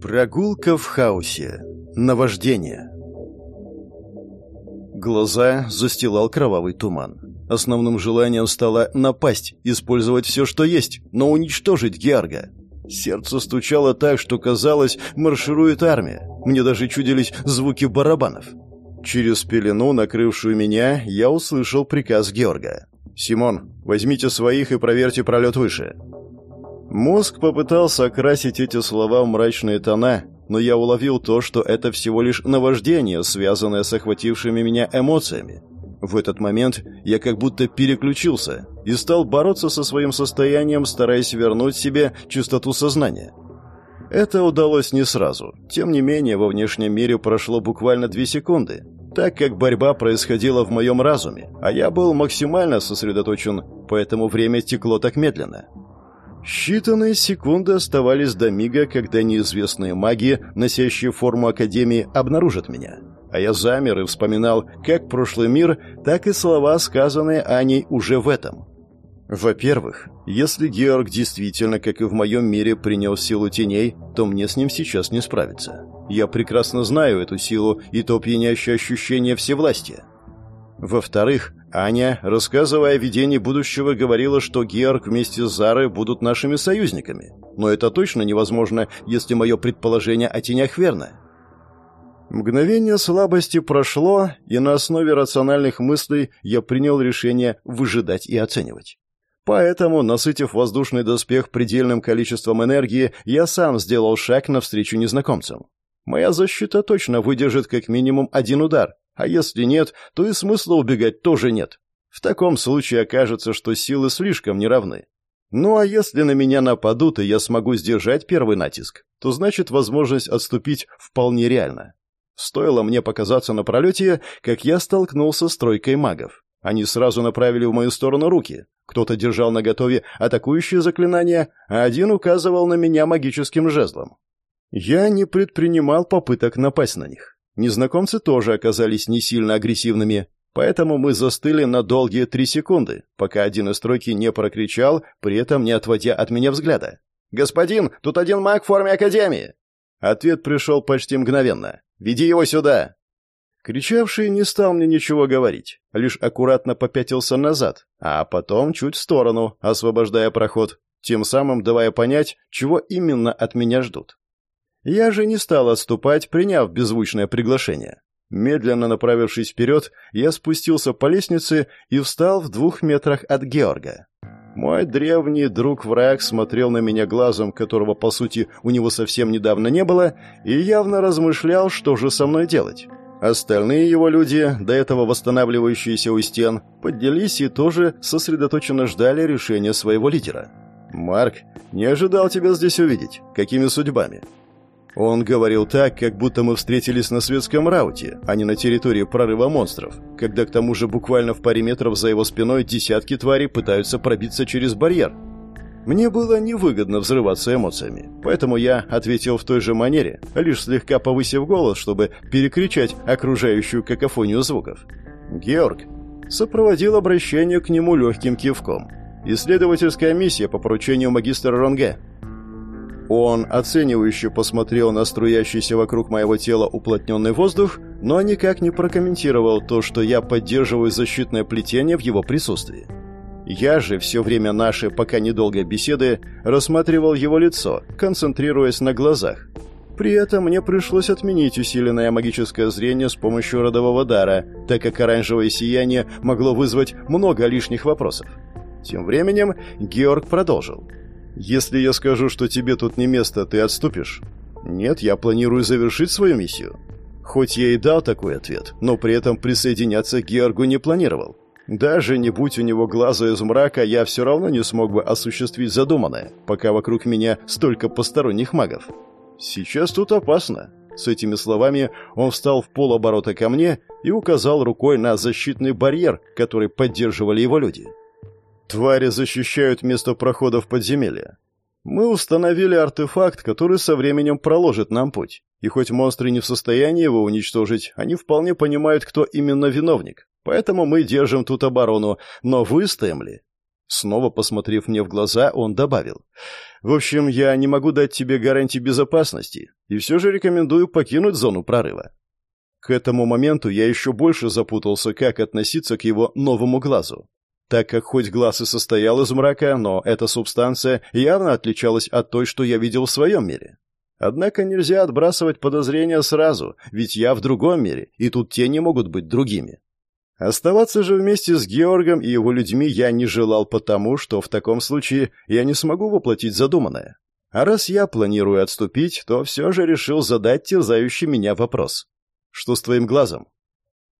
Прогулка в хаосе. Наваждение. Глаза застилал кровавый туман. Основным желанием стало напасть, использовать все, что есть, но уничтожить Георга. Сердце стучало так, что казалось, марширует армия. Мне даже чудились звуки барабанов. Через пелену, накрывшую меня, я услышал приказ Георга. «Симон, возьмите своих и проверьте пролет выше». Мозг попытался окрасить эти слова в мрачные тона, но я уловил то, что это всего лишь наваждение, связанное с охватившими меня эмоциями. В этот момент я как будто переключился и стал бороться со своим состоянием, стараясь вернуть себе чистоту сознания. Это удалось не сразу. Тем не менее, во внешнем мире прошло буквально две секунды, так как борьба происходила в моем разуме, а я был максимально сосредоточен, поэтому время текло так медленно. Считанные секунды оставались до мига, когда неизвестные маги, носящие форму Академии, обнаружат меня. А я замер и вспоминал как прошлый мир, так и слова, сказанные Аней уже в этом. Во-первых, если Георг действительно, как и в моем мире, принял силу теней, то мне с ним сейчас не справиться. Я прекрасно знаю эту силу и то пьянящее ощущение всевластия. Во-вторых, Аня, рассказывая о видении будущего, говорила, что Георг вместе с Зарой будут нашими союзниками. Но это точно невозможно, если мое предположение о тенях верно. Мгновение слабости прошло, и на основе рациональных мыслей я принял решение выжидать и оценивать. Поэтому, насытив воздушный доспех предельным количеством энергии, я сам сделал шаг навстречу незнакомцам. Моя защита точно выдержит как минимум один удар, а если нет, то и смысла убегать тоже нет. В таком случае окажется, что силы слишком неравны. Ну а если на меня нападут, и я смогу сдержать первый натиск, то значит возможность отступить вполне реальна. Стоило мне показаться на пролете, как я столкнулся с тройкой магов. Они сразу направили в мою сторону руки. Кто-то держал наготове атакующие заклинания, а один указывал на меня магическим жезлом. Я не предпринимал попыток напасть на них. Незнакомцы тоже оказались не сильно агрессивными, поэтому мы застыли на долгие три секунды, пока один из тройки не прокричал, при этом не отводя от меня взгляда. «Господин, тут один маг в форме Академии!» Ответ пришел почти мгновенно. «Веди его сюда!» Кричавший не стал мне ничего говорить, лишь аккуратно попятился назад, а потом чуть в сторону, освобождая проход, тем самым давая понять, чего именно от меня ждут. Я же не стал отступать, приняв беззвучное приглашение. Медленно направившись вперед, я спустился по лестнице и встал в двух метрах от Георга. Мой древний друг-враг смотрел на меня глазом, которого, по сути, у него совсем недавно не было, и явно размышлял, что же со мной делать. Остальные его люди, до этого восстанавливающиеся у стен, поднялись и тоже сосредоточенно ждали решения своего лидера. «Марк, не ожидал тебя здесь увидеть. Какими судьбами?» Он говорил так, как будто мы встретились на светском рауте, а не на территории прорыва монстров, когда к тому же буквально в паре метров за его спиной десятки тварей пытаются пробиться через барьер. Мне было невыгодно взрываться эмоциями, поэтому я ответил в той же манере, лишь слегка повысив голос, чтобы перекричать окружающую какофонию звуков. Георг сопроводил обращение к нему легким кивком. Исследовательская миссия по поручению магистра Ронге – он оценивающе посмотрел на струящийся вокруг моего тела уплотненный воздух, но никак не прокомментировал то, что я поддерживаю защитное плетение в его присутствии. Я же все время нашей пока недолгой беседы рассматривал его лицо, концентрируясь на глазах. При этом мне пришлось отменить усиленное магическое зрение с помощью родового дара, так как оранжевое сияние могло вызвать много лишних вопросов. Тем временем Георг продолжил. Если я скажу, что тебе тут не место, ты отступишь? Нет, я планирую завершить свою миссию. Хоть я и дал такой ответ, но при этом присоединяться к Георгу не планировал. Даже не будь у него глаза из мрака, я все равно не смог бы осуществить задуманное, пока вокруг меня столько посторонних магов. Сейчас тут опасно. С этими словами он встал в полоборота ко мне и указал рукой на защитный барьер, который поддерживали его люди. Твари защищают место прохода в подземелье. Мы установили артефакт, который со временем проложит нам путь. И хоть монстры не в состоянии его уничтожить, они вполне понимают, кто именно виновник. Поэтому мы держим тут оборону, но выстоим ли? Снова посмотрев мне в глаза, он добавил. «В общем, я не могу дать тебе гарантии безопасности, и все же рекомендую покинуть зону прорыва. К этому моменту я еще больше запутался, как относиться к его новому глазу. Так как хоть глаз и состоял из мрака, но эта субстанция явно отличалась от той, что я видел в своем мире. Однако нельзя отбрасывать подозрения сразу, ведь я в другом мире, и тут тени могут быть другими. Оставаться же вместе с Георгом и его людьми я не желал потому, что в таком случае я не смогу воплотить задуманное. А раз я планирую отступить, то все же решил задать терзающий меня вопрос. «Что с твоим глазом?»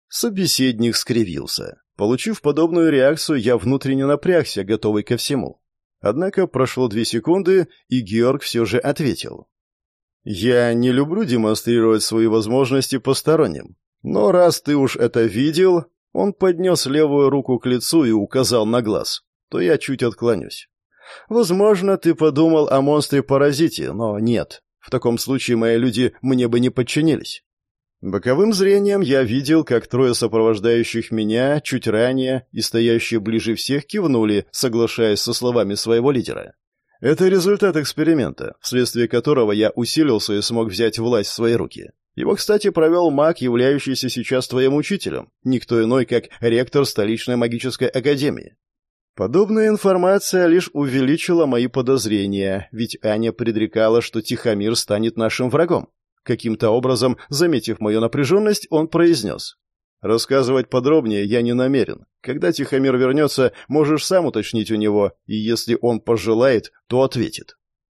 Собеседник скривился. Получив подобную реакцию, я внутренне напрягся, готовый ко всему. Однако прошло две секунды, и Георг все же ответил. «Я не люблю демонстрировать свои возможности посторонним. Но раз ты уж это видел, он поднес левую руку к лицу и указал на глаз, то я чуть отклонюсь. Возможно, ты подумал о монстре-паразите, но нет. В таком случае мои люди мне бы не подчинились. Боковым зрением я видел, как трое сопровождающих меня чуть ранее и стоящие ближе всех кивнули, соглашаясь со словами своего лидера. Это результат эксперимента, вследствие которого я усилился и смог взять власть в свои руки. Его, кстати, провел маг, являющийся сейчас твоим учителем, никто иной, как ректор столичной магической академии. Подобная информация лишь увеличила мои подозрения, ведь Аня предрекала, что Тихомир станет нашим врагом. Каким-то образом, заметив мою напряженность, он произнес. «Рассказывать подробнее я не намерен. Когда Тихомир вернется, можешь сам уточнить у него, и если он пожелает, то ответит».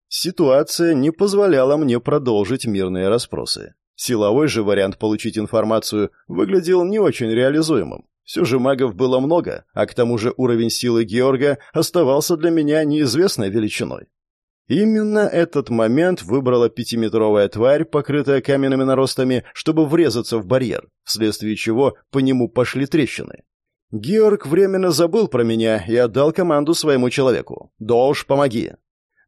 Ситуация не позволяла мне продолжить мирные расспросы. Силовой же вариант получить информацию выглядел не очень реализуемым. Все же магов было много, а к тому же уровень силы Георга оставался для меня неизвестной величиной. Именно этот момент выбрала пятиметровая тварь, покрытая каменными наростами, чтобы врезаться в барьер, вследствие чего по нему пошли трещины. Георг временно забыл про меня и отдал команду своему человеку. «Долж, помоги!»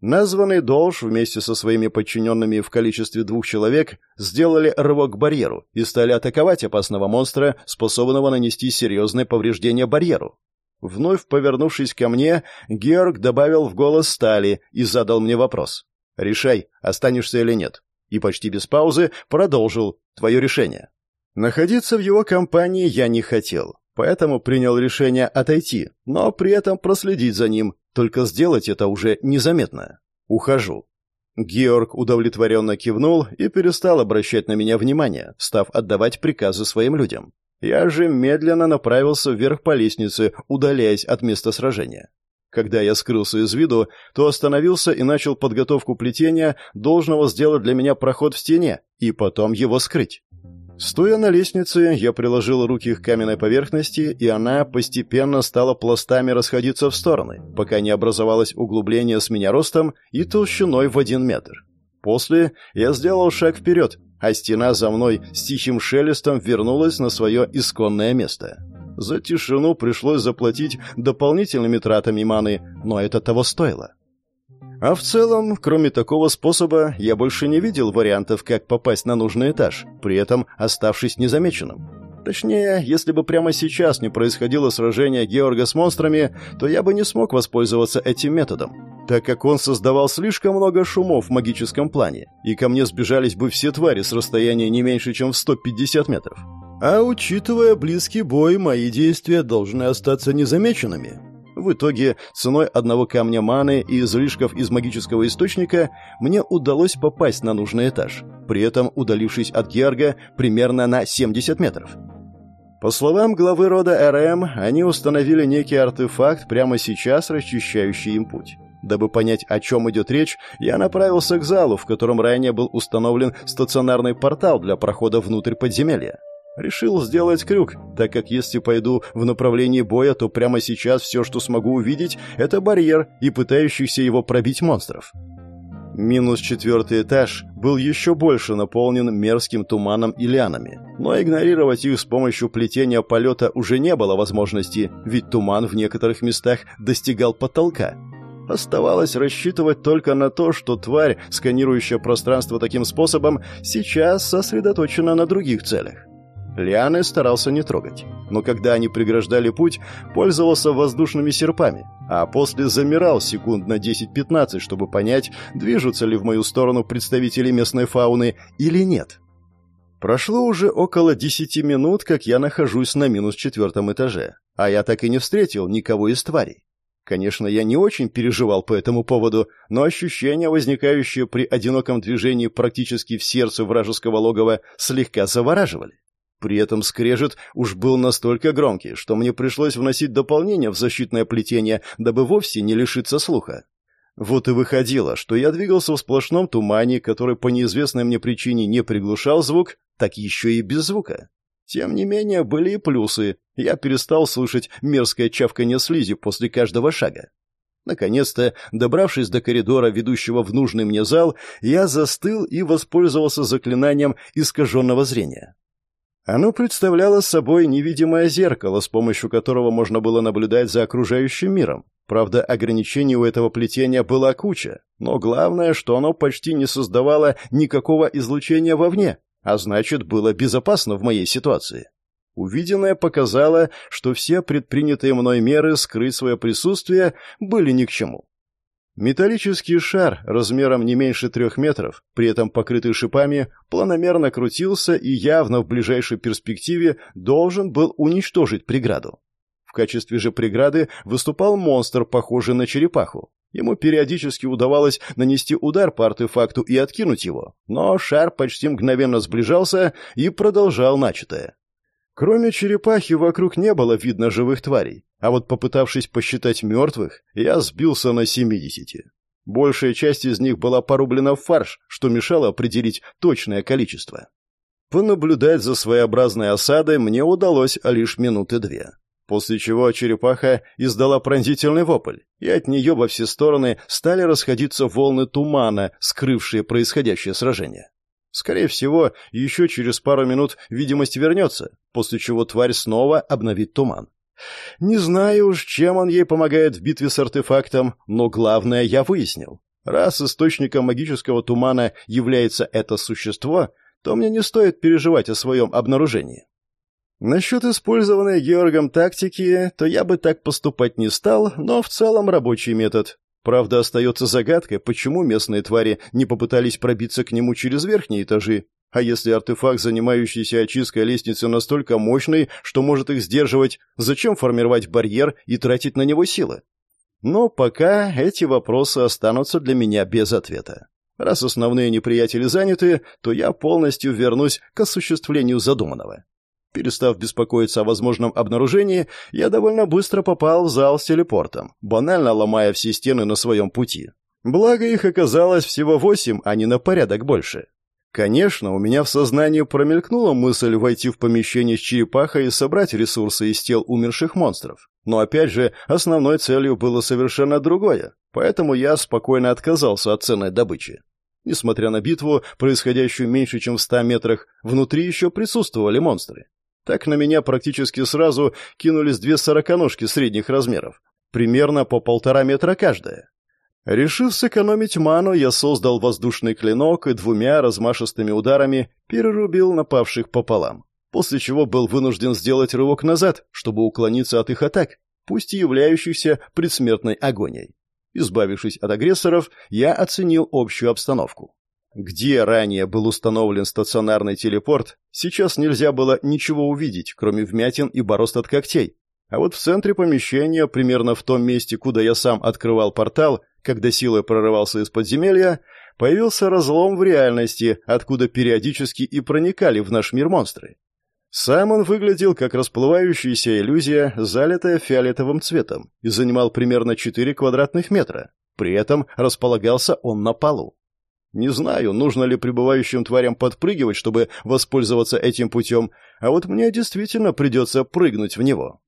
Названный Долж вместе со своими подчиненными в количестве двух человек сделали рывок к барьеру и стали атаковать опасного монстра, способного нанести серьезные повреждения барьеру. Вновь повернувшись ко мне, Георг добавил в голос стали и задал мне вопрос. «Решай, останешься или нет». И почти без паузы продолжил «Твое решение». Находиться в его компании я не хотел, поэтому принял решение отойти, но при этом проследить за ним, только сделать это уже незаметно. Ухожу. Георг удовлетворенно кивнул и перестал обращать на меня внимание, став отдавать приказы своим людям. Я же медленно направился вверх по лестнице, удаляясь от места сражения. Когда я скрылся из виду, то остановился и начал подготовку плетения, должного сделать для меня проход в стене, и потом его скрыть. Стоя на лестнице, я приложил руки к каменной поверхности, и она постепенно стала пластами расходиться в стороны, пока не образовалось углубление с меня ростом и толщиной в один метр. После я сделал шаг вперед, а стена за мной с тихим шелестом вернулась на свое исконное место. За тишину пришлось заплатить дополнительными тратами маны, но это того стоило. А в целом, кроме такого способа, я больше не видел вариантов, как попасть на нужный этаж, при этом оставшись незамеченным. Точнее, если бы прямо сейчас не происходило сражение Георга с монстрами, то я бы не смог воспользоваться этим методом, так как он создавал слишком много шумов в магическом плане, и ко мне сбежались бы все твари с расстояния не меньше, чем в 150 метров. А учитывая близкий бой, мои действия должны остаться незамеченными. В итоге, ценой одного камня маны и излишков из магического источника, мне удалось попасть на нужный этаж, при этом удалившись от Георга примерно на 70 метров. По словам главы рода РМ, они установили некий артефакт, прямо сейчас расчищающий им путь. Дабы понять, о чем идет речь, я направился к залу, в котором ранее был установлен стационарный портал для прохода внутрь подземелья. Решил сделать крюк, так как если пойду в направлении боя, то прямо сейчас все, что смогу увидеть, это барьер и пытающихся его пробить монстров. Минус четвертый этаж был еще больше наполнен мерзким туманом и лианами, но игнорировать их с помощью плетения полета уже не было возможности, ведь туман в некоторых местах достигал потолка. Оставалось рассчитывать только на то, что тварь, сканирующая пространство таким способом, сейчас сосредоточена на других целях. Лианы старался не трогать, но когда они преграждали путь, пользовался воздушными серпами, а после замирал секунд на 10-15, чтобы понять, движутся ли в мою сторону представители местной фауны или нет. Прошло уже около 10 минут, как я нахожусь на минус четвертом этаже, а я так и не встретил никого из тварей. Конечно, я не очень переживал по этому поводу, но ощущения, возникающие при одиноком движении практически в сердце вражеского логова, слегка завораживали. При этом скрежет уж был настолько громкий, что мне пришлось вносить дополнение в защитное плетение, дабы вовсе не лишиться слуха. Вот и выходило, что я двигался в сплошном тумане, который по неизвестной мне причине не приглушал звук, так еще и без звука. Тем не менее, были и плюсы. Я перестал слышать мерзкое чавканье слизи после каждого шага. Наконец-то, добравшись до коридора, ведущего в нужный мне зал, я застыл и воспользовался заклинанием искаженного зрения. Оно представляло собой невидимое зеркало, с помощью которого можно было наблюдать за окружающим миром. Правда, ограничений у этого плетения была куча, но главное, что оно почти не создавало никакого излучения вовне, а значит, было безопасно в моей ситуации. Увиденное показало, что все предпринятые мной меры скрыть свое присутствие были ни к чему. Металлический шар размером не меньше трех метров, при этом покрытый шипами, планомерно крутился и явно в ближайшей перспективе должен был уничтожить преграду. В качестве же преграды выступал монстр, похожий на черепаху. Ему периодически удавалось нанести удар по артефакту и откинуть его, но шар почти мгновенно сближался и продолжал начатое. Кроме черепахи вокруг не было видно живых тварей, а вот попытавшись посчитать мертвых, я сбился на 70. Большая часть из них была порублена в фарш, что мешало определить точное количество. Понаблюдать за своеобразной осадой мне удалось лишь минуты две после чего черепаха издала пронзительный вопль, и от нее во все стороны стали расходиться волны тумана, скрывшие происходящее сражение. Скорее всего, еще через пару минут видимость вернется, после чего тварь снова обновит туман. Не знаю уж, чем он ей помогает в битве с артефактом, но главное я выяснил. Раз источником магического тумана является это существо, то мне не стоит переживать о своем обнаружении. Насчет использованной Георгом тактики, то я бы так поступать не стал, но в целом рабочий метод. Правда, остается загадкой, почему местные твари не попытались пробиться к нему через верхние этажи. А если артефакт, занимающийся очисткой лестницы, настолько мощный, что может их сдерживать, зачем формировать барьер и тратить на него силы? Но пока эти вопросы останутся для меня без ответа. Раз основные неприятели заняты, то я полностью вернусь к осуществлению задуманного. Перестав беспокоиться о возможном обнаружении, я довольно быстро попал в зал с телепортом, банально ломая все стены на своем пути. Благо их оказалось всего восемь, а не на порядок больше. Конечно, у меня в сознании промелькнула мысль войти в помещение с черепахой и собрать ресурсы из тел умерших монстров. Но опять же, основной целью было совершенно другое, поэтому я спокойно отказался от ценной добычи. Несмотря на битву, происходящую меньше, чем в ста метрах, внутри еще присутствовали монстры. Так на меня практически сразу кинулись две сороконожки средних размеров, примерно по полтора метра каждая. Решив сэкономить ману, я создал воздушный клинок и двумя размашистыми ударами перерубил напавших пополам, после чего был вынужден сделать рывок назад, чтобы уклониться от их атак, пусть и являющихся предсмертной агонией. Избавившись от агрессоров, я оценил общую обстановку. Где ранее был установлен стационарный телепорт, сейчас нельзя было ничего увидеть, кроме вмятин и борозд от когтей. А вот в центре помещения, примерно в том месте, куда я сам открывал портал, когда силой прорывался из подземелья, появился разлом в реальности, откуда периодически и проникали в наш мир монстры. Сам он выглядел как расплывающаяся иллюзия, залитая фиолетовым цветом, и занимал примерно 4 квадратных метра. При этом располагался он на полу. Не знаю, нужно ли прибывающим тварям подпрыгивать, чтобы воспользоваться этим путем, а вот мне действительно придется прыгнуть в него.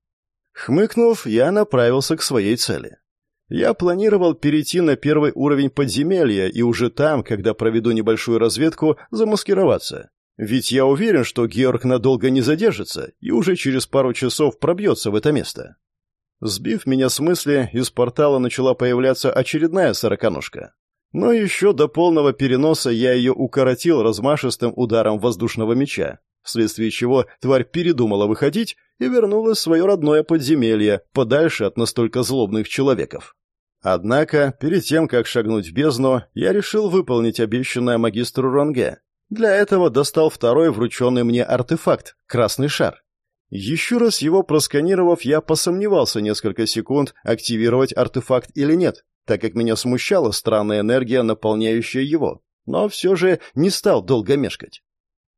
Хмыкнув, я направился к своей цели. Я планировал перейти на первый уровень подземелья и уже там, когда проведу небольшую разведку, замаскироваться. Ведь я уверен, что Георг надолго не задержится и уже через пару часов пробьется в это место. Сбив меня с мысли, из портала начала появляться очередная сороконожка. Но еще до полного переноса я ее укоротил размашистым ударом воздушного меча. вследствие чего тварь передумала выходить и вернулась в свое родное подземелье, подальше от настолько злобных человеков. Однако, перед тем, как шагнуть в бездну, я решил выполнить обещанное магистру Ронге. Для этого достал второй врученный мне артефакт — красный шар. Еще раз его просканировав, я посомневался несколько секунд, активировать артефакт или нет, так как меня смущала странная энергия, наполняющая его, но все же не стал долго мешкать.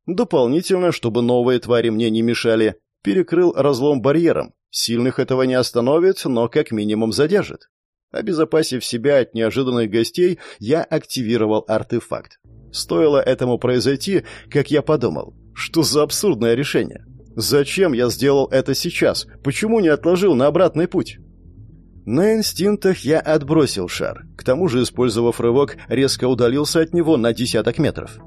Дополнительно, чтобы новые твари мне не мешали, перекрыл разлом барьером. Сильных этого не остановит, но как минимум задержит. Обезопасив себя от неожиданных гостей, я активировал артефакт. Стоило этому произойти, как я подумал, что за абсурдное решение. Зачем я сделал это сейчас? Почему не отложил на обратный путь? На инстинктах я отбросил шар. К тому же, использовав рывок, резко удалился от него на десяток метров.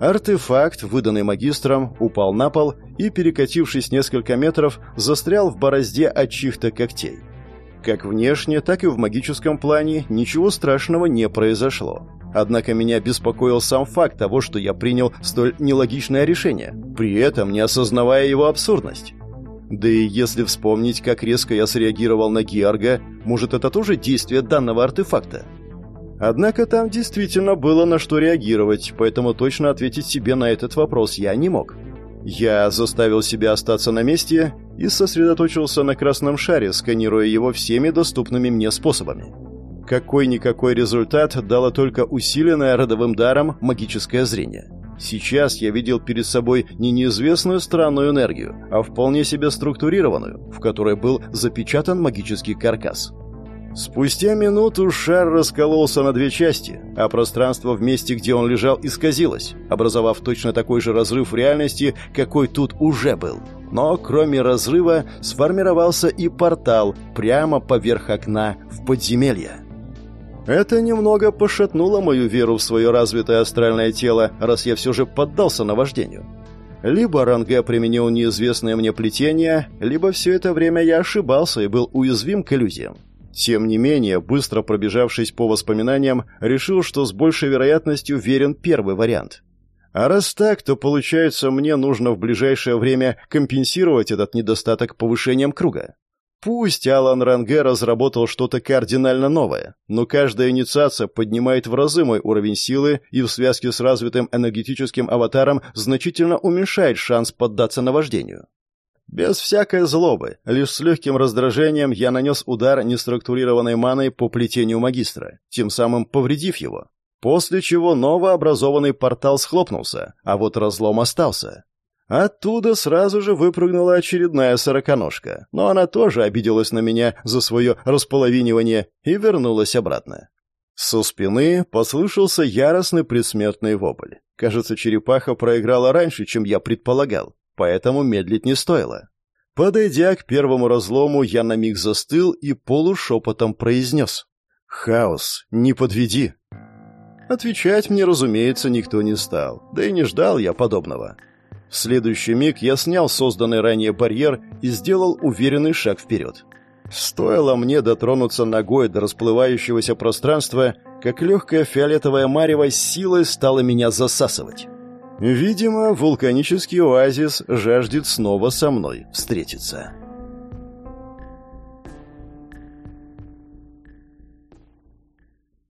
Артефакт, выданный магистром, упал на пол и, перекатившись несколько метров, застрял в борозде от чьих-то когтей. Как внешне, так и в магическом плане ничего страшного не произошло. Однако меня беспокоил сам факт того, что я принял столь нелогичное решение, при этом не осознавая его абсурдность. Да и если вспомнить, как резко я среагировал на Георга, может, это тоже действие данного артефакта? Однако там действительно было на что реагировать, поэтому точно ответить себе на этот вопрос я не мог. Я заставил себя остаться на месте и сосредоточился на красном шаре, сканируя его всеми доступными мне способами. Какой-никакой результат дало только усиленное родовым даром магическое зрение. Сейчас я видел перед собой не неизвестную странную энергию, а вполне себе структурированную, в которой был запечатан магический каркас. Спустя минуту шар раскололся на две части, а пространство в месте, где он лежал, исказилось, образовав точно такой же разрыв в реальности, какой тут уже был. Но кроме разрыва сформировался и портал прямо поверх окна в подземелье. Это немного пошатнуло мою веру в свое развитое астральное тело, раз я все же поддался наваждению. Либо Ранге применил неизвестное мне плетение, либо все это время я ошибался и был уязвим к иллюзиям. Тем не менее, быстро пробежавшись по воспоминаниям, решил, что с большей вероятностью верен первый вариант. А раз так, то получается, мне нужно в ближайшее время компенсировать этот недостаток повышением круга. Пусть Алан Ранге разработал что-то кардинально новое, но каждая инициация поднимает в разы мой уровень силы и в связке с развитым энергетическим аватаром значительно уменьшает шанс поддаться наваждению. Без всякой злобы, лишь с легким раздражением я нанес удар неструктурированной маной по плетению магистра, тем самым повредив его. После чего новообразованный портал схлопнулся, а вот разлом остался. Оттуда сразу же выпрыгнула очередная сороконожка, но она тоже обиделась на меня за свое располовинивание и вернулась обратно. Со спины послышался яростный предсмертный вопль. Кажется, черепаха проиграла раньше, чем я предполагал, поэтому медлить не стоило. Подойдя к первому разлому, я на миг застыл и полушепотом произнес. «Хаос, не подведи!» Отвечать мне, разумеется, никто не стал, да и не ждал я подобного. В следующий миг я снял созданный ранее барьер и сделал уверенный шаг вперед. Стоило мне дотронуться ногой до расплывающегося пространства, как легкая фиолетовая марево силой стала меня засасывать. Видимо, вулканический оазис жаждет снова со мной встретиться.